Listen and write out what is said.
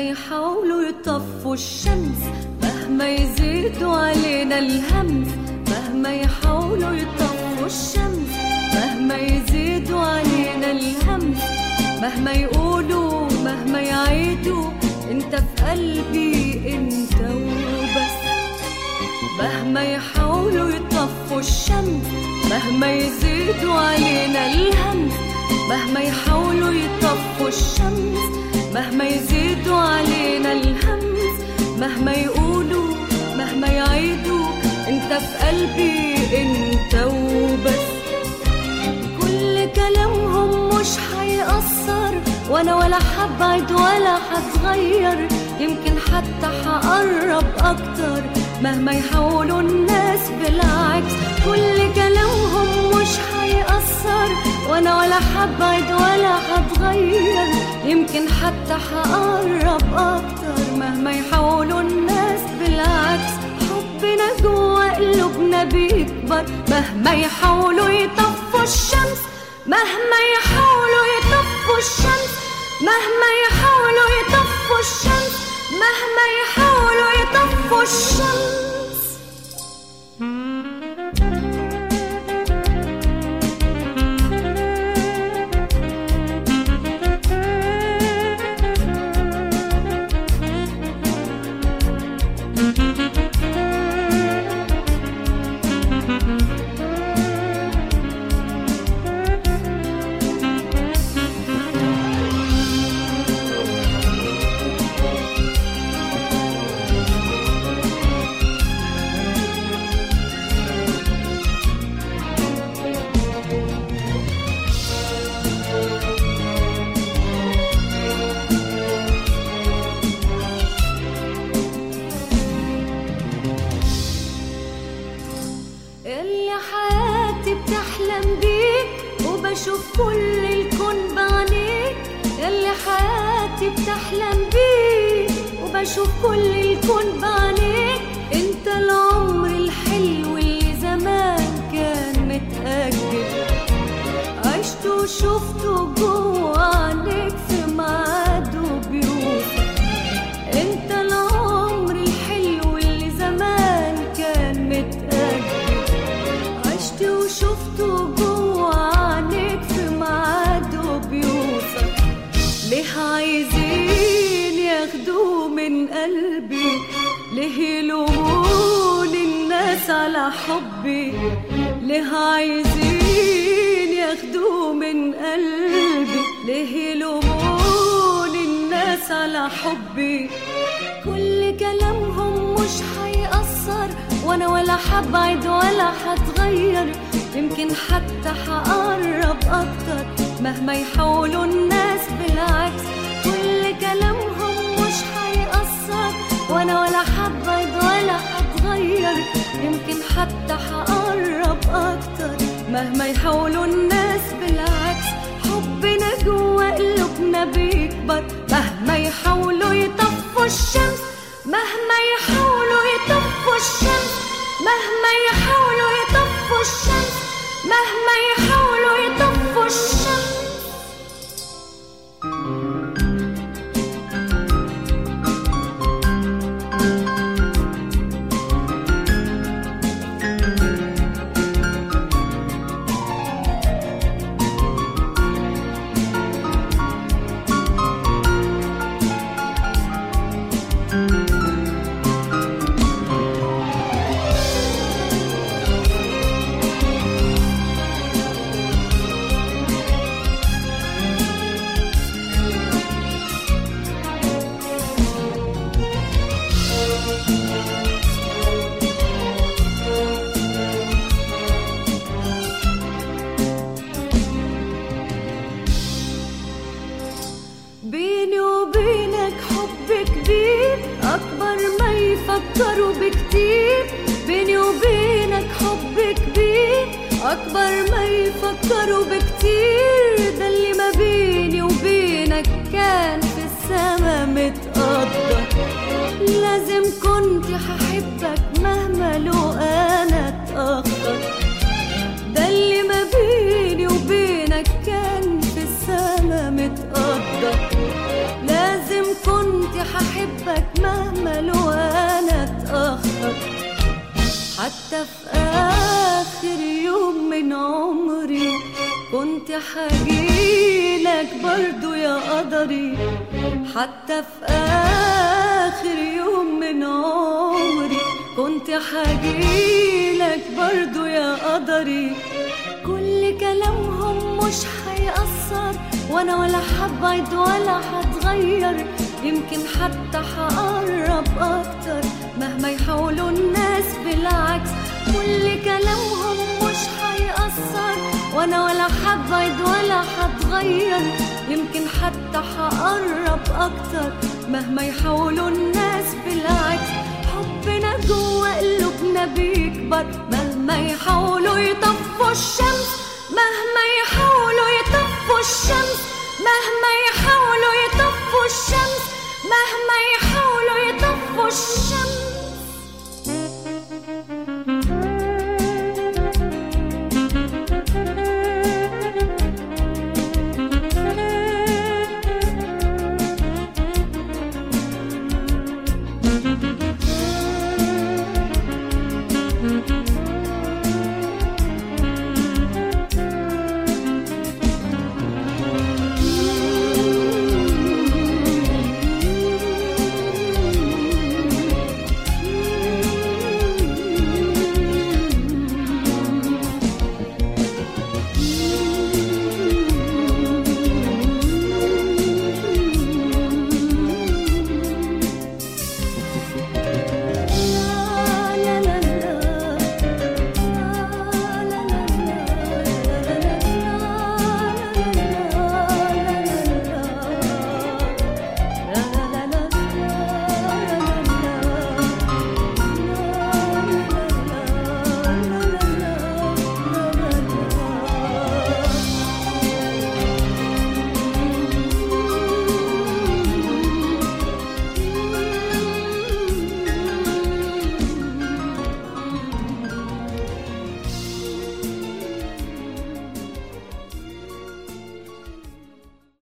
يحاولوا يطفوا الشمس مهما يزيدوا علينا الهمس مهما يحاولوا يطفوا الشمس مهما يزيدوا علينا الهمس مهما يقولوا مهما يعيدوا انت في قلبي انت وبس. مهما يحاولوا يطفوا الشمس مهما يزيدوا علينا الهمس مهما يحاولوا يطفوا الشمس مهما يزيدوا علينا الهمس مهما يقولوا مهما يعيدوا انت في قلبي انت وبس. كل كلامهم مش هيأثر وأنا ولا حبعد ولا هتغير يمكن حتى هقرب أكتر مهما يحاولوا الناس بالعكس. كل كلامهم مش هيأثر وأنا ولا حبعد ولا هتغير يمكن حتى هقرب أكتر مهما يحاولوا الناس بالعكس. حبنا جوا قلوبنا بيكبر. مهما يحاولوا يطفوا الشمس مهما يحاولوا يطفوا الشمس. مهما يحاولوا يطفوا الشمس مهما يحاولوا يطفوا الشمس. اللي بتحلم بيك وبشوف كل الكون بعينيك قلبي ليه يلوموني الناس على حبي ليه عايزين ياخدوه من قلبي. ليه يلوموني الناس على حبي. كل كلامهم مش هيأثر وأنا ولا حبعد ولا هتغير. يمكن حتى هقرب أكتر مهما يحاولوا الناس بالعكس. وأنا ولا حبعد ولا هتغير يمكن حتى هقرب أكتر. مهما يحاولوا الناس بالعكس حبنا جوا قلوبنا بيكبر. مهما يحاولوا يطفوا الشمس مهما يحاولوا يطفوا الشمس مهما يحاولوا يطفوا الشمس مهما يحاولوا يطفوا يفكروا بكتير بيني وبينك حب كبير. أكبر ما يفكروا بكتير ده اللي ما بيني وبينك كان في السما متقدر. لازم كنت هحبك مهما لو أنا اتأخر. حتى في آخر يوم من عمري كنت حجيلك برضو يا قدري. حتى في آخر يوم من عمري كنت حجيلك برضو يا قدري. كل كلامهم مش هيأثر وأنا ولا حبعد ولا هتغير. يمكن حتى هقرب أكتر. مهما يحاولوا الناس بالعكس. كل كلامهم مش هيأثر. وأنا ولا حبعد ولا هتغير يمكن حتى هقرب أكتر. مهما يحاولوا الناس بالعكس. حبنا جوا قلوبنا بيكبر. مهما يحاولوا يطفوا الشمس. مهما يحاولوا يطفوا الشمس. مهما يحاولوا يطفوا الشمس. مهما يحاولوا يطفوا الشمس.